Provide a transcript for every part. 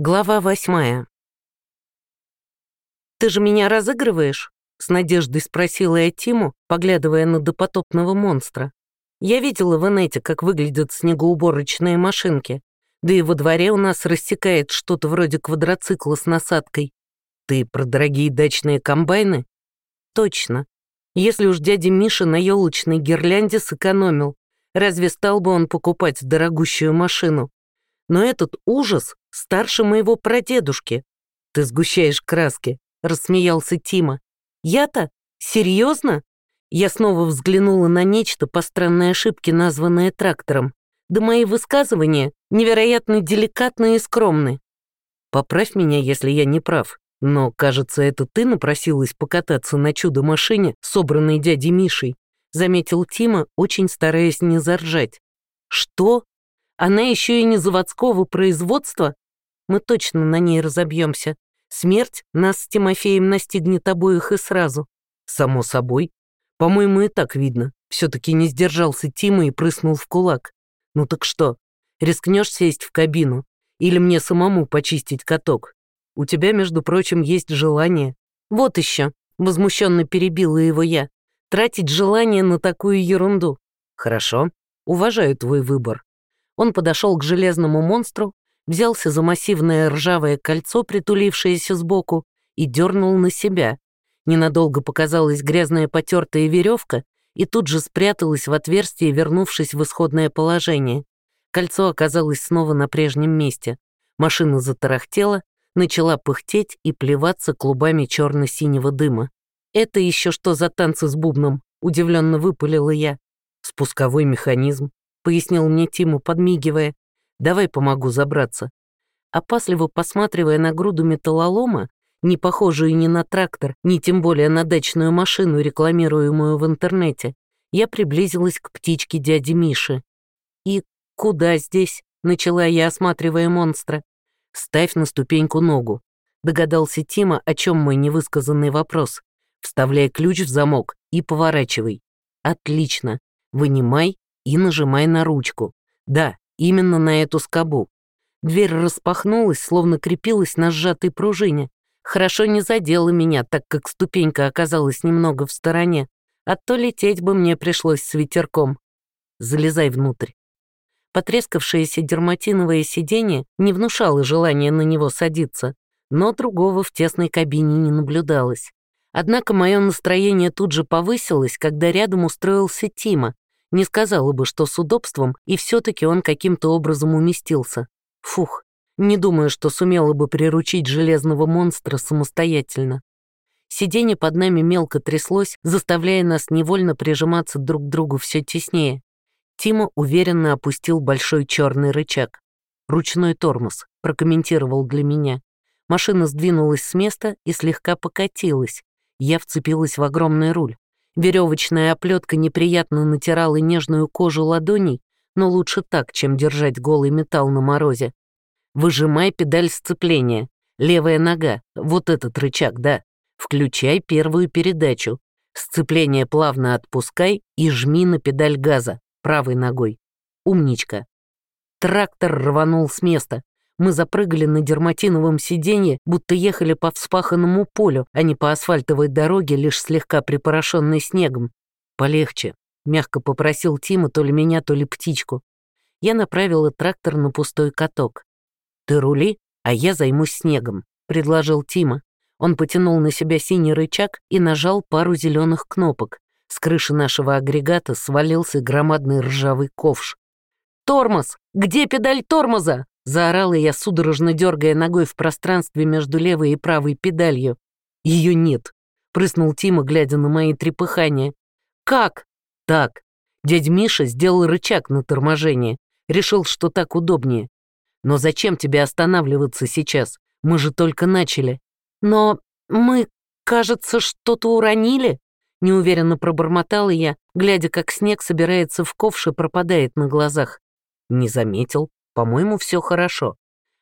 Глава восьмая. «Ты же меня разыгрываешь?» — с надеждой спросила я Тиму, поглядывая на допотопного монстра. Я видела в инете, как выглядят снегоуборочные машинки. Да и во дворе у нас рассекает что-то вроде квадроцикла с насадкой. Ты про дорогие дачные комбайны? Точно. Если уж дядя Миша на елочной гирлянде сэкономил, разве стал бы он покупать дорогущую машину? Но этот ужас старше моего прадедушки. Ты сгущаешь краски, рассмеялся Тима. Я-то? Серьезно? Я снова взглянула на нечто по странной ошибке, названное трактором. Да мои высказывания невероятно деликатны и скромны. Поправь меня, если я не прав, но, кажется, это ты напросилась покататься на чудо-машине, собранной дядей Мишей, заметил Тима, очень стараясь не заржать. Что? Она еще и не заводского производства? Мы точно на ней разобьемся. Смерть нас с Тимофеем настигнет обоих и сразу. Само собой. По-моему, и так видно. Все-таки не сдержался Тима и прыснул в кулак. Ну так что, рискнешь сесть в кабину? Или мне самому почистить каток? У тебя, между прочим, есть желание. Вот еще, возмущенно перебила его я. Тратить желание на такую ерунду. Хорошо, уважаю твой выбор. Он подошел к железному монстру, взялся за массивное ржавое кольцо, притулившееся сбоку, и дернул на себя. Ненадолго показалась грязная потертая веревка и тут же спряталась в отверстие, вернувшись в исходное положение. Кольцо оказалось снова на прежнем месте. Машина затарахтела, начала пыхтеть и плеваться клубами черно-синего дыма. «Это еще что за танцы с бубном?» — удивленно выпалила я. «Спусковой механизм», пояснил мне Тиму, подмигивая. «Давай помогу забраться». Опасливо посматривая на груду металлолома, не похожую ни на трактор, ни тем более на дачную машину, рекламируемую в интернете, я приблизилась к птичке дяди Миши. «И куда здесь?» — начала я, осматривая монстра. «Ставь на ступеньку ногу», — догадался Тима, о чем мой невысказанный вопрос. «Вставляй ключ в замок и поворачивай». «Отлично. Вынимай и нажимай на ручку. Да, именно на эту скобу. Дверь распахнулась, словно крепилась на сжатой пружине. Хорошо не задела меня, так как ступенька оказалась немного в стороне, а то лететь бы мне пришлось с ветерком. Залезай внутрь. Потрескавшееся дерматиновое сиденье не внушало желания на него садиться, но другого в тесной кабине не наблюдалось. Однако мое настроение тут же повысилось, когда рядом устроился Тима, не сказала бы, что с удобством, и все-таки он каким-то образом уместился. Фух, не думаю, что сумела бы приручить железного монстра самостоятельно. Сиденье под нами мелко тряслось, заставляя нас невольно прижиматься друг к другу все теснее. Тима уверенно опустил большой черный рычаг. «Ручной тормоз», — прокомментировал для меня. Машина сдвинулась с места и слегка покатилась. Я вцепилась в огромный руль. Веревочная оплетка неприятно натирала нежную кожу ладоней, но лучше так, чем держать голый металл на морозе. Выжимай педаль сцепления. Левая нога, вот этот рычаг, да. Включай первую передачу. Сцепление плавно отпускай и жми на педаль газа, правой ногой. Умничка. Трактор рванул с места. Мы запрыгали на дерматиновом сиденье, будто ехали по вспаханному полю, а не по асфальтовой дороге, лишь слегка припорошенной снегом. «Полегче», — мягко попросил Тима то ли меня, то ли птичку. Я направила трактор на пустой каток. «Ты рули, а я займусь снегом», — предложил Тима. Он потянул на себя синий рычаг и нажал пару зеленых кнопок. С крыши нашего агрегата свалился громадный ржавый ковш. «Тормоз! Где педаль тормоза?» Заорала я, судорожно дергая ногой в пространстве между левой и правой педалью. Ее нет. Прыснул Тима, глядя на мои трепыхания. Как? Так. Дядь Миша сделал рычаг на торможение. Решил, что так удобнее. Но зачем тебе останавливаться сейчас? Мы же только начали. Но мы, кажется, что-то уронили? Неуверенно пробормотала я, глядя, как снег собирается в ковш и пропадает на глазах. Не заметил. По-моему, все хорошо.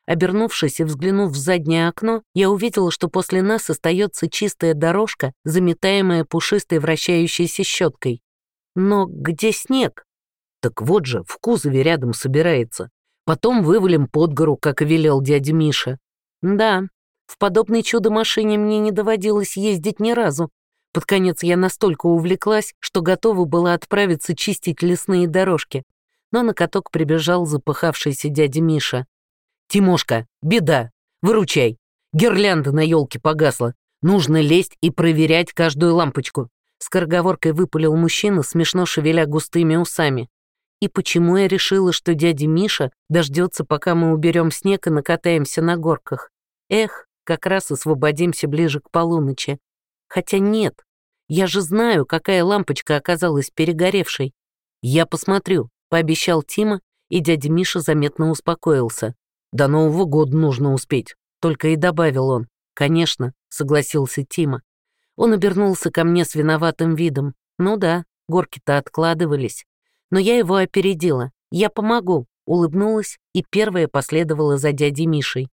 Обернувшись и взглянув в заднее окно, я увидела, что после нас остается чистая дорожка, заметаемая пушистой вращающейся щеткой. Но где снег? Так вот же, в кузове рядом собирается. Потом вывалим под гору, как велел дядя Миша. Да, в подобной чудо-машине мне не доводилось ездить ни разу. Под конец я настолько увлеклась, что готова была отправиться чистить лесные дорожки. Но на каток прибежал запыхавшийся дядя Миша. «Тимошка, беда! Выручай! Гирлянда на елке погасла. Нужно лезть и проверять каждую лампочку». Скороговоркой выпалил мужчина, смешно шевеля густыми усами. И почему я решила, что дядя Миша дождется, пока мы уберем снег и накатаемся на горках? Эх, как раз освободимся ближе к полуночи. Хотя нет, я же знаю, какая лампочка оказалась перегоревшей. Я посмотрю, пообещал Тима, и дядя Миша заметно успокоился. До Нового года нужно успеть, только и добавил он. Конечно, согласился Тима. Он обернулся ко мне с виноватым видом. Ну да, горки-то откладывались. Но я его опередила. Я помогу, улыбнулась и первая последовала за дядей Мишей.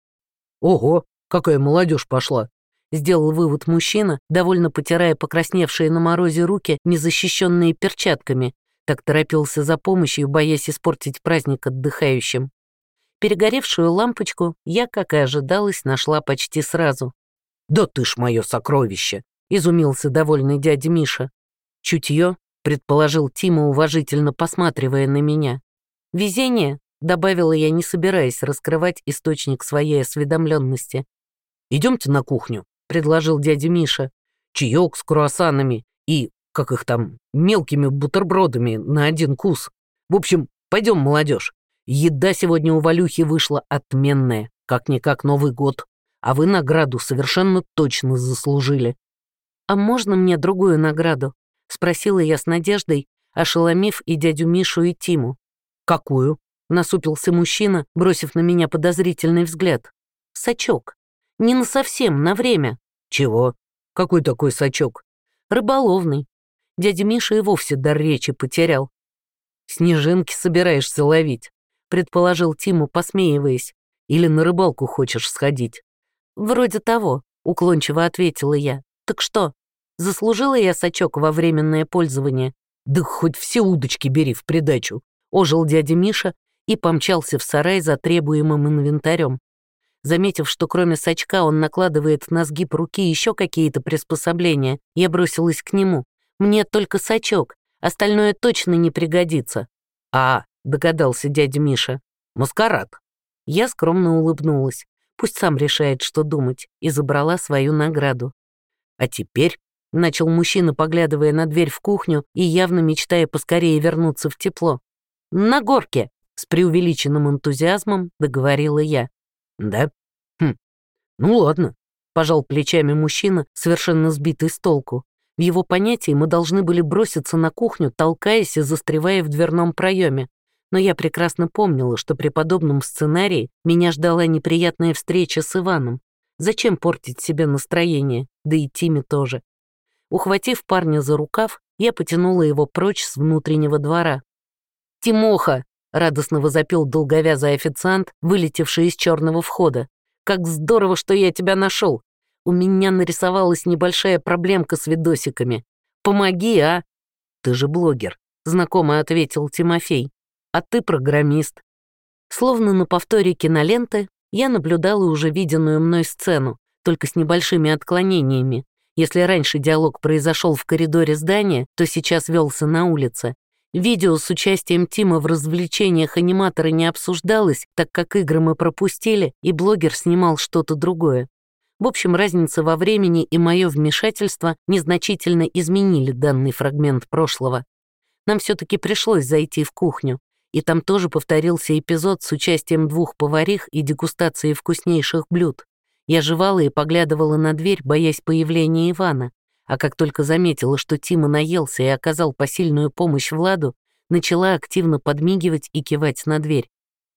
Ого, какая молодежь пошла!» Сделал вывод мужчина, довольно потирая покрасневшие на морозе руки, незащищенные перчатками. Так торопился за помощью, боясь испортить праздник отдыхающим. Перегоревшую лампочку я, как и ожидалось, нашла почти сразу. «Да ты ж мое сокровище!» — изумился довольный дядя Миша. «Чутье?» — предположил Тима, уважительно посматривая на меня. «Везение?» — добавила я, не собираясь раскрывать источник своей осведомленности. «Идемте на кухню», — предложил дядя Миша. «Чаек с круассанами и, как их там, мелкими бутербродами на один кус. В общем, пойдем, молодежь. Еда сегодня у Валюхи вышла отменная, как-никак Новый год. А вы награду совершенно точно заслужили». «А можно мне другую награду?» — спросила я с надеждой, ошеломив и дядю Мишу, и Тиму. «Какую?» — насупился мужчина, бросив на меня подозрительный взгляд. «Сачок. Не на совсем, на время. Чего? Какой такой сачок? Рыболовный. Дядя Миша и вовсе дар речи потерял. Снежинки собираешься ловить, предположил Тиму, посмеиваясь. Или на рыбалку хочешь сходить? Вроде того, уклончиво ответила я. Так что, заслужила я сачок во временное пользование? Да хоть все удочки бери в придачу. Ожил дядя Миша и помчался в сарай за требуемым инвентарем. Заметив, что кроме сачка он накладывает на сгиб руки еще какие-то приспособления, я бросилась к нему. «Мне только сачок, остальное точно не пригодится». «А», — догадался дядя Миша, — «маскарад». Я скромно улыбнулась. Пусть сам решает, что думать, и забрала свою награду. «А теперь», — начал мужчина, поглядывая на дверь в кухню и явно мечтая поскорее вернуться в тепло. «На горке», — с преувеличенным энтузиазмом договорила я. «Да? Хм. Ну ладно», — пожал плечами мужчина, совершенно сбитый с толку. В его понятии мы должны были броситься на кухню, толкаясь и застревая в дверном проеме. Но я прекрасно помнила, что при подобном сценарии меня ждала неприятная встреча с Иваном. Зачем портить себе настроение, да и Тиме тоже. Ухватив парня за рукав, я потянула его прочь с внутреннего двора. «Тимоха!» радостно возопил долговязый официант, вылетевший из черного входа. «Как здорово, что я тебя нашел! У меня нарисовалась небольшая проблемка с видосиками. Помоги, а!» «Ты же блогер», — знакомо ответил Тимофей. «А ты программист». Словно на повторе киноленты, я наблюдала уже виденную мной сцену, только с небольшими отклонениями. Если раньше диалог произошел в коридоре здания, то сейчас велся на улице. Видео с участием Тима в развлечениях аниматора не обсуждалось, так как игры мы пропустили, и блогер снимал что-то другое. В общем, разница во времени и мое вмешательство незначительно изменили данный фрагмент прошлого. Нам все-таки пришлось зайти в кухню, и там тоже повторился эпизод с участием двух поварих и дегустацией вкуснейших блюд. Я жевала и поглядывала на дверь, боясь появления Ивана а как только заметила, что Тима наелся и оказал посильную помощь Владу, начала активно подмигивать и кивать на дверь.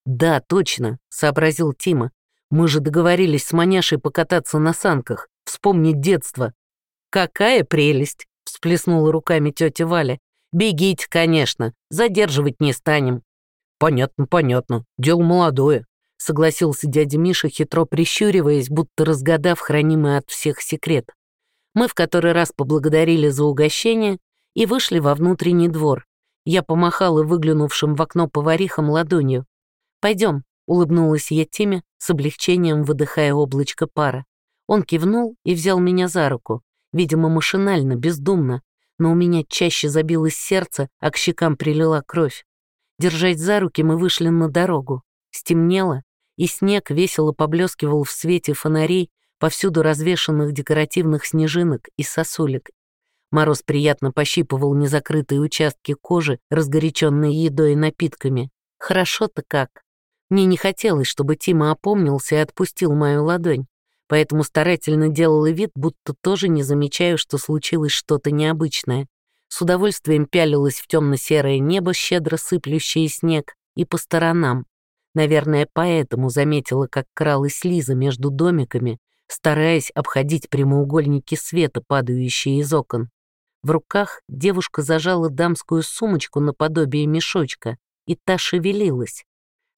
«Да, точно», — сообразил Тима. «Мы же договорились с маняшей покататься на санках, вспомнить детство». «Какая прелесть!» — всплеснула руками тетя Валя. «Бегите, конечно, задерживать не станем». «Понятно, понятно, дело молодое», — согласился дядя Миша, хитро прищуриваясь, будто разгадав хранимый от всех секрет. Мы в который раз поблагодарили за угощение и вышли во внутренний двор. Я помахала выглянувшим в окно поварихам ладонью. «Пойдем», — улыбнулась я Тиме, с облегчением выдыхая облачко пара. Он кивнул и взял меня за руку, видимо, машинально, бездумно, но у меня чаще забилось сердце, а к щекам прилила кровь. Держать за руки мы вышли на дорогу. Стемнело, и снег весело поблескивал в свете фонарей, повсюду развешанных декоративных снежинок и сосулек. Мороз приятно пощипывал незакрытые участки кожи, разгоряченные едой и напитками. Хорошо-то как. Мне не хотелось, чтобы Тима опомнился и отпустил мою ладонь, поэтому старательно делала вид, будто тоже не замечаю, что случилось что-то необычное. С удовольствием пялилась в темно-серое небо, щедро сыплющее снег, и по сторонам. Наверное, поэтому заметила, как кралась Лиза между домиками, стараясь обходить прямоугольники света, падающие из окон. В руках девушка зажала дамскую сумочку наподобие мешочка, и та шевелилась.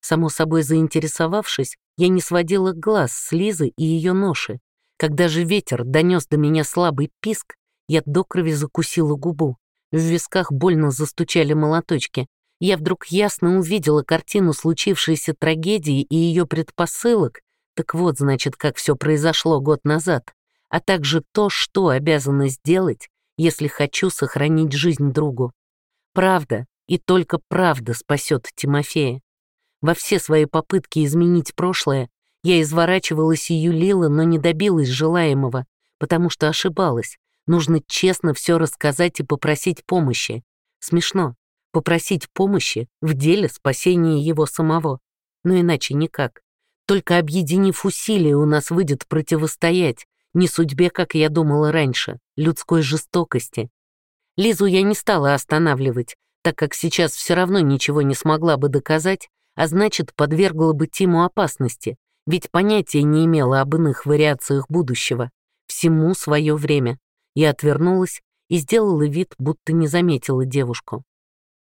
Само собой заинтересовавшись, я не сводила глаз с Лизы и ее ноши. Когда же ветер донес до меня слабый писк, я до крови закусила губу. В висках больно застучали молоточки. Я вдруг ясно увидела картину случившейся трагедии и ее предпосылок, так вот, значит, как все произошло год назад, а также то, что обязана сделать, если хочу сохранить жизнь другу. Правда, и только правда спасет Тимофея. Во все свои попытки изменить прошлое я изворачивалась и юлила, но не добилась желаемого, потому что ошибалась. Нужно честно все рассказать и попросить помощи. Смешно. Попросить помощи в деле спасения его самого. Но иначе никак. Только объединив усилия у нас выйдет противостоять, не судьбе, как я думала раньше, людской жестокости. Лизу я не стала останавливать, так как сейчас все равно ничего не смогла бы доказать, а значит, подвергла бы Тиму опасности, ведь понятия не имела об иных вариациях будущего. Всему свое время. Я отвернулась и сделала вид, будто не заметила девушку.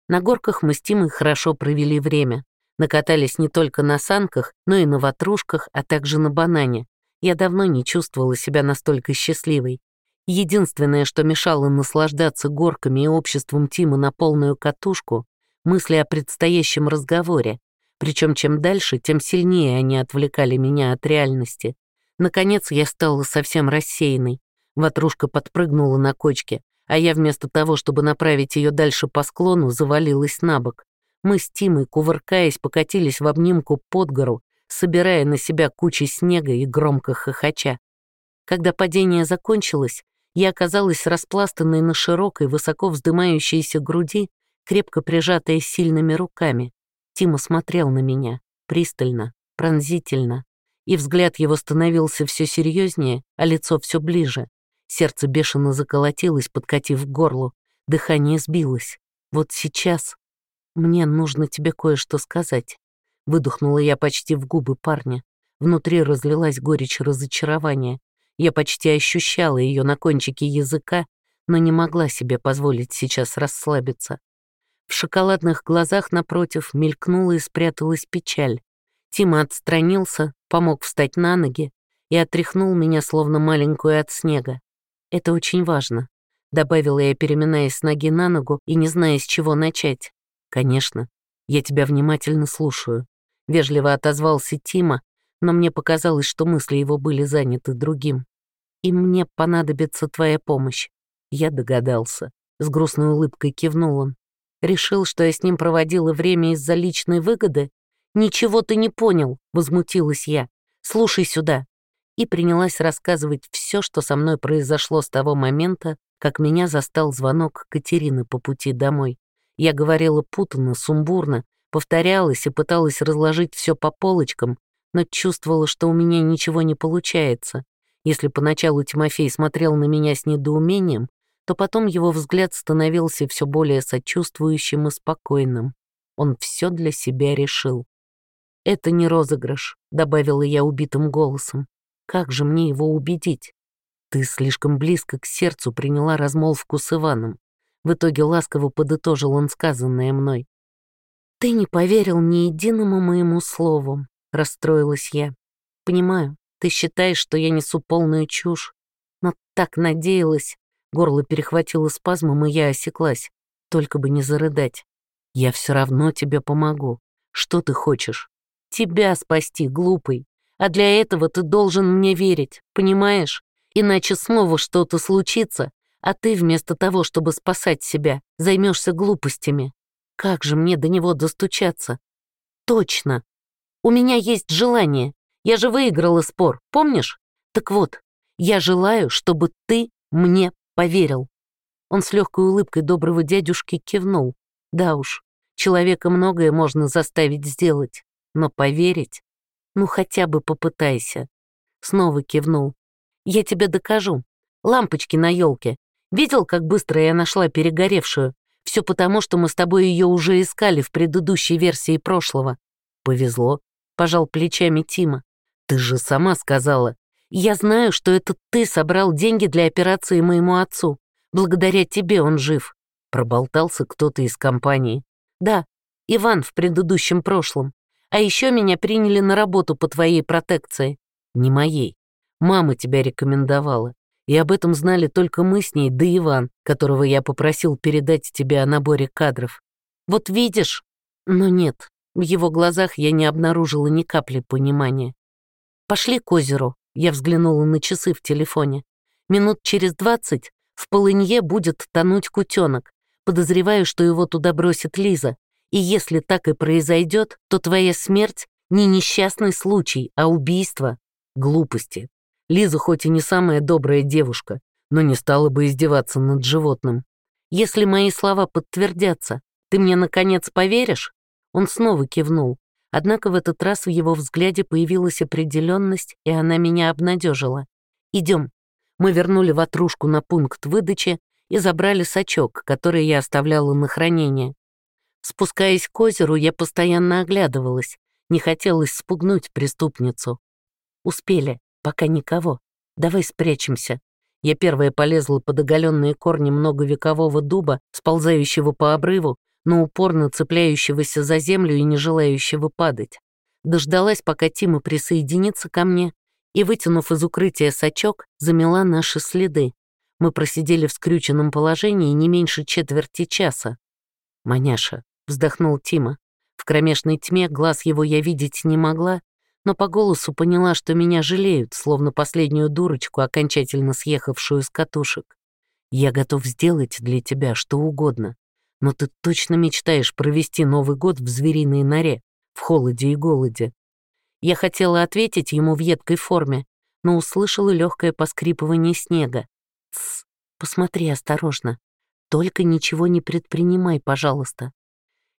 На горках мы с Тимой хорошо провели время. Накатались не только на санках, но и на ватрушках, а также на банане. Я давно не чувствовала себя настолько счастливой. Единственное, что мешало наслаждаться горками и обществом Тима на полную катушку, мысли о предстоящем разговоре. Причем чем дальше, тем сильнее они отвлекали меня от реальности. Наконец я стала совсем рассеянной. Ватрушка подпрыгнула на кочке, а я вместо того, чтобы направить ее дальше по склону, завалилась на бок. Мы с Тимой, кувыркаясь, покатились в обнимку под гору, собирая на себя кучи снега и громко хохоча. Когда падение закончилось, я оказалась распластанной на широкой, высоко вздымающейся груди, крепко прижатая сильными руками. Тима смотрел на меня, пристально, пронзительно, и взгляд его становился все серьезнее, а лицо все ближе. Сердце бешено заколотилось, подкатив к горлу, дыхание сбилось. Вот сейчас мне нужно тебе кое-что сказать. Выдохнула я почти в губы парня. Внутри разлилась горечь разочарования. Я почти ощущала ее на кончике языка, но не могла себе позволить сейчас расслабиться. В шоколадных глазах напротив мелькнула и спряталась печаль. Тима отстранился, помог встать на ноги и отряхнул меня, словно маленькую от снега. «Это очень важно», — добавила я, переминаясь с ноги на ногу и не зная, с чего начать. «Конечно, я тебя внимательно слушаю», — вежливо отозвался Тима, но мне показалось, что мысли его были заняты другим. «И мне понадобится твоя помощь». Я догадался. С грустной улыбкой кивнул он. Решил, что я с ним проводила время из-за личной выгоды? «Ничего ты не понял», — возмутилась я. «Слушай сюда и принялась рассказывать все, что со мной произошло с того момента, как меня застал звонок Катерины по пути домой. Я говорила путанно, сумбурно, повторялась и пыталась разложить все по полочкам, но чувствовала, что у меня ничего не получается. Если поначалу Тимофей смотрел на меня с недоумением, то потом его взгляд становился все более сочувствующим и спокойным. Он все для себя решил. «Это не розыгрыш», — добавила я убитым голосом. Как же мне его убедить? Ты слишком близко к сердцу приняла размолвку с Иваном. В итоге ласково подытожил он сказанное мной. «Ты не поверил ни единому моему слову», — расстроилась я. «Понимаю, ты считаешь, что я несу полную чушь, но так надеялась». Горло перехватило спазмом, и я осеклась. Только бы не зарыдать. «Я все равно тебе помогу. Что ты хочешь?» «Тебя спасти, глупый. А для этого ты должен мне верить, понимаешь? Иначе снова что-то случится, а ты вместо того, чтобы спасать себя, займешься глупостями. Как же мне до него достучаться? Точно. У меня есть желание. Я же выиграла спор, помнишь? Так вот, я желаю, чтобы ты мне поверил. Он с легкой улыбкой доброго дядюшки кивнул. Да уж, человека многое можно заставить сделать, но поверить? Ну хотя бы попытайся. Снова кивнул. Я тебе докажу. Лампочки на елке. Видел, как быстро я нашла перегоревшую? Все потому, что мы с тобой ее уже искали в предыдущей версии прошлого. Повезло, пожал плечами Тима. Ты же сама сказала. Я знаю, что это ты собрал деньги для операции моему отцу. Благодаря тебе он жив. Проболтался кто-то из компании. Да, Иван в предыдущем прошлом. А еще меня приняли на работу по твоей протекции. Не моей. Мама тебя рекомендовала. И об этом знали только мы с ней, да Иван, которого я попросил передать тебе о наборе кадров. Вот видишь? Но нет, в его глазах я не обнаружила ни капли понимания. Пошли к озеру. Я взглянула на часы в телефоне. Минут через двадцать в полынье будет тонуть кутенок. Подозреваю, что его туда бросит Лиза. И если так и произойдет, то твоя смерть не несчастный случай, а убийство. Глупости. Лиза хоть и не самая добрая девушка, но не стала бы издеваться над животным. Если мои слова подтвердятся, ты мне, наконец, поверишь?» Он снова кивнул. Однако в этот раз в его взгляде появилась определенность, и она меня обнадежила. «Идем». Мы вернули ватрушку на пункт выдачи и забрали сачок, который я оставляла на хранение. Спускаясь к озеру, я постоянно оглядывалась. Не хотелось спугнуть преступницу. Успели. «Пока никого. Давай спрячемся». Я первая полезла под оголенные корни многовекового дуба, сползающего по обрыву, но упорно цепляющегося за землю и не желающего падать. Дождалась, пока Тима присоединится ко мне, и, вытянув из укрытия сачок, замела наши следы. Мы просидели в скрюченном положении не меньше четверти часа. «Маняша», — вздохнул Тима. В кромешной тьме глаз его я видеть не могла, но по голосу поняла, что меня жалеют, словно последнюю дурочку, окончательно съехавшую с катушек. Я готов сделать для тебя что угодно, но ты точно мечтаешь провести Новый год в звериной норе, в холоде и голоде. Я хотела ответить ему в едкой форме, но услышала легкое поскрипывание снега. «Тсс, посмотри осторожно. Только ничего не предпринимай, пожалуйста».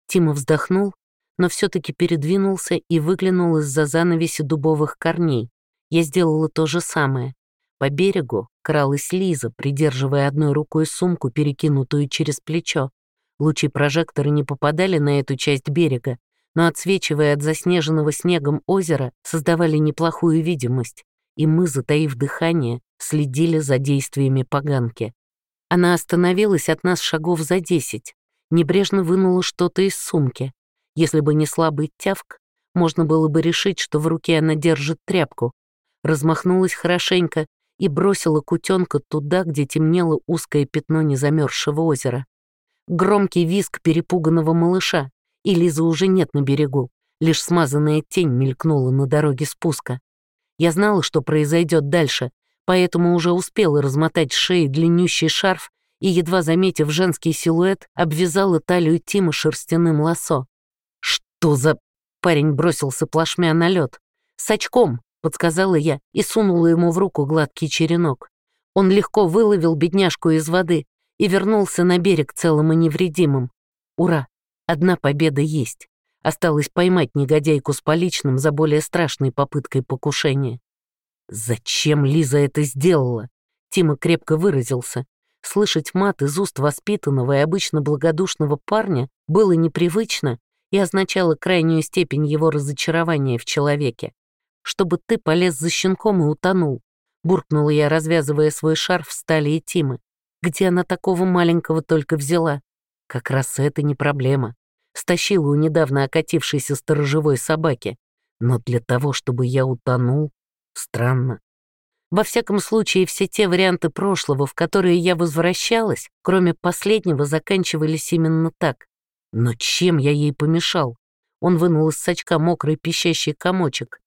Тима вздохнул но все-таки передвинулся и выглянул из-за занавеси дубовых корней. Я сделала то же самое. По берегу кралась Лиза, придерживая одной рукой сумку, перекинутую через плечо. Лучи прожектора не попадали на эту часть берега, но, отсвечивая от заснеженного снегом озера, создавали неплохую видимость, и мы, затаив дыхание, следили за действиями поганки. Она остановилась от нас шагов за десять, небрежно вынула что-то из сумки, если бы не слабый тявк, можно было бы решить, что в руке она держит тряпку. Размахнулась хорошенько и бросила кутенка туда, где темнело узкое пятно незамерзшего озера. Громкий визг перепуганного малыша, и Лизы уже нет на берегу, лишь смазанная тень мелькнула на дороге спуска. Я знала, что произойдет дальше, поэтому уже успела размотать шеи длиннющий шарф и, едва заметив женский силуэт, обвязала талию Тима шерстяным лосо. «Что за...» Парень бросился плашмя на лед. «С очком», — подсказала я и сунула ему в руку гладкий черенок. Он легко выловил бедняжку из воды и вернулся на берег целым и невредимым. Ура! Одна победа есть. Осталось поймать негодяйку с поличным за более страшной попыткой покушения. Зачем Лиза это сделала? Тима крепко выразился. Слышать мат из уст воспитанного и обычно благодушного парня было непривычно и означало крайнюю степень его разочарования в человеке. «Чтобы ты полез за щенком и утонул», — буркнула я, развязывая свой шарф стали и Тимы. «Где она такого маленького только взяла?» Как раз это не проблема. Стащила у недавно окатившейся сторожевой собаки. Но для того, чтобы я утонул, странно. Во всяком случае, все те варианты прошлого, в которые я возвращалась, кроме последнего, заканчивались именно так. Но чем я ей помешал? Он вынул из сачка мокрый пищащий комочек.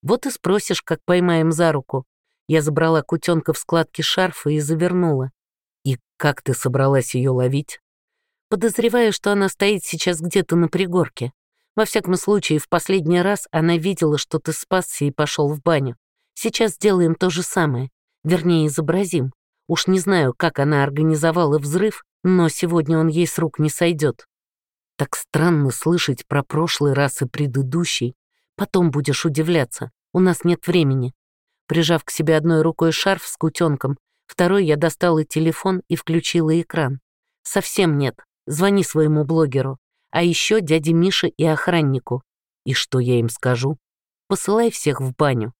Вот и спросишь, как поймаем за руку. Я забрала кутенка в складки шарфа и завернула. Как ты собралась ее ловить? Подозреваю, что она стоит сейчас где-то на пригорке. Во всяком случае, в последний раз она видела, что ты спасся и пошел в баню. Сейчас сделаем то же самое. Вернее, изобразим. Уж не знаю, как она организовала взрыв, но сегодня он ей с рук не сойдет. Так странно слышать про прошлый раз и предыдущий. Потом будешь удивляться. У нас нет времени. Прижав к себе одной рукой шарф с кутенком, второй я достала телефон и включила экран. Совсем нет. Звони своему блогеру. А еще дяде Мише и охраннику. И что я им скажу? Посылай всех в баню.